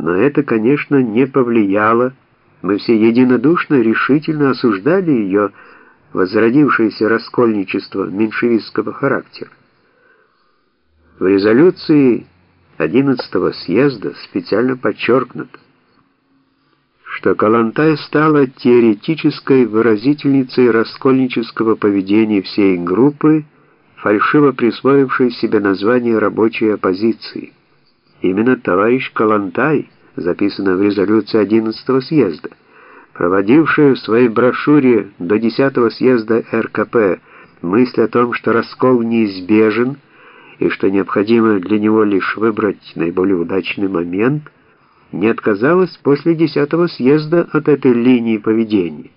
Но это, конечно, не повлияло. Мы все единодушно, решительно осуждали ее возродившееся раскольничество меньшевистского характера. В резолюции 11-го съезда специально подчеркнуто, что Калантай стала теоретической выразительницей раскольнического поведения всей группы, фальшиво присвоившей себе название рабочей оппозиции. Именно товарищ Калантай, записано в резолюции 11-го съезда, проводившая в своей брошюре до 10-го съезда РКП мысль о том, что раскол неизбежен и что необходимо для него лишь выбрать наиболее удачный момент, не отказалась после 10-го съезда от этой линии поведения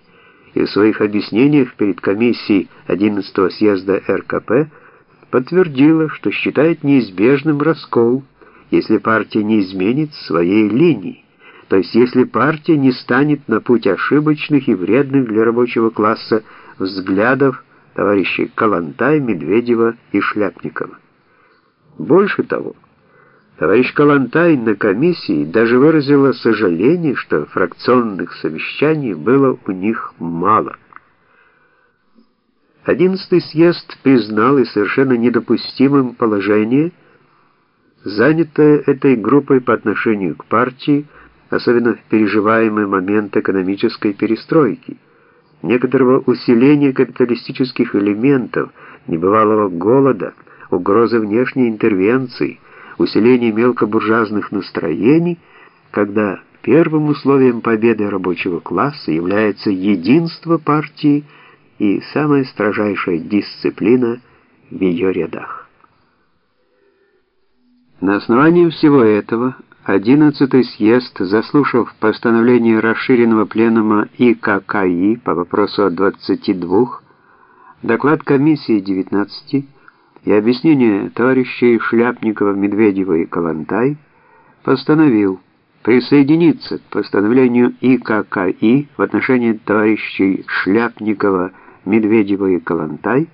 и в своих объяснениях перед комиссией 11-го съезда РКП подтвердила, что считает неизбежным раскол, если партия не изменит своей линии. То есть если партия не станет на путь ошибочных и вредных для рабочего класса взглядов товарищей Калантай, Медведева и Шляпникова. Больше того, товарищ Калантай на комиссии даже выразила сожаление, что фракционных совещаний было у них мало. Одиннадцатый съезд признал и совершенно недопустимым положение, занятое этой группой по отношению к партии, особенно в переживаемый момент экономической перестройки, некоторого усиления капиталистических элементов, небывалого голода, угрозы внешней интервенции, усиления мелкобуржуазных настроений, когда первым условием победы рабочего класса является единство партии и самая строжайшая дисциплина в ее рядах. На основании всего этого Одиннадцатый съезд, заслушав постановление расширенного пленума ИККИ по вопросу о 22, доклад комиссии 19 и объяснение товарищей Шляпникова, Медведева и Калантай, постановил присоединиться к постановлению ИККИ в отношении товарищей Шляпникова, Медведева и Калантай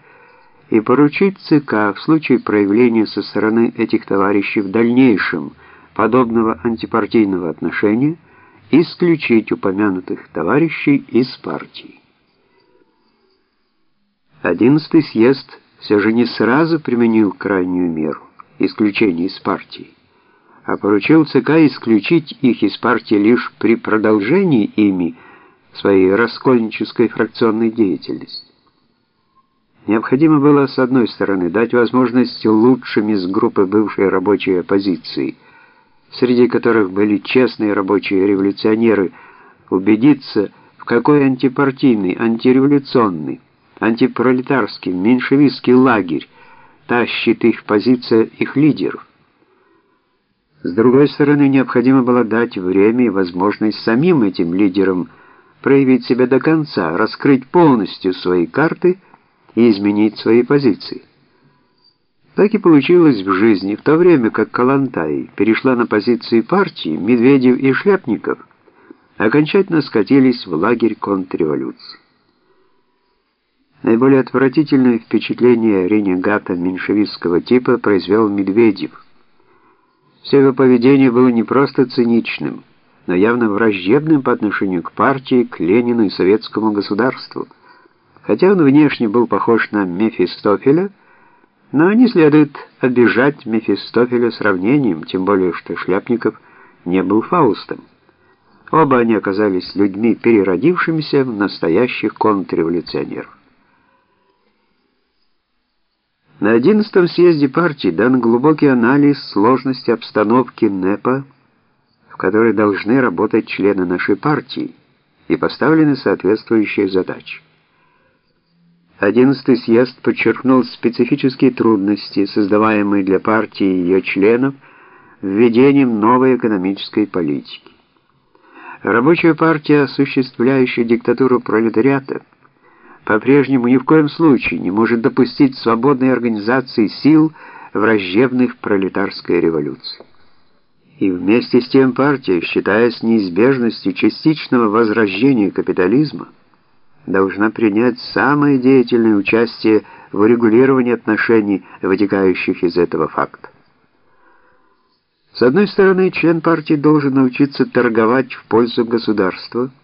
и поручить ЦК в случае проявления со стороны этих товарищей в дальнейшем – подобного антипартийного отношения исключить упомянутых товарищей из партии. Одиннадцатый съезд все же не сразу применил крайнюю меру исключение из партии, а поручил ЦК исключить их из партии лишь при продолжении ими своей раскольнической фракционной деятельности. Необходимо было, с одной стороны, дать возможность лучшим из группы бывшей рабочей оппозиции – среди которых были честные рабочие революционеры, убедиться, в какой антипартийный, антиреволюционный, антипролетарский, меньшевистский лагерь тащит их позиция их лидеров. С другой стороны, необходимо было дать время и возможность самим этим лидерам проявить себя до конца, раскрыть полностью свои карты и изменить свои позиции. Так и получилось в жизни, в то время как Калантай перешла на позиции партии, Медведев и Шляпников окончательно скатились в лагерь контрреволюции. Наиболее отвратительное впечатление ренегата меньшевистского типа произвел Медведев. Все его поведение было не просто циничным, но явно враждебным по отношению к партии, к Ленину и советскому государству. Хотя он внешне был похож на Мефистофеля, но не следует обижать Мефистофеля сравнением, тем более что Шляпников не был Фаустом. Оба они оказались людьми, переродившимися в настоящих контрреволюционеров. На 11-м съезде партии дан глубокий анализ сложности обстановки НЭПа, в которой должны работать члены нашей партии, и поставлены соответствующие задачи. Одиннадцатый съезд подчеркнул специфические трудности, создаваемые для партии и ее членов введением новой экономической политики. Рабочая партия, осуществляющая диктатуру пролетариата, по-прежнему ни в коем случае не может допустить свободной организации сил, враждебных пролетарской революции. И вместе с тем партия, считаясь неизбежностью частичного возрождения капитализма, должна принять самое деятельное участие в урегулировании отношений, вытекающих из этого факта. С одной стороны, член партии должен научиться торговать в пользу государства –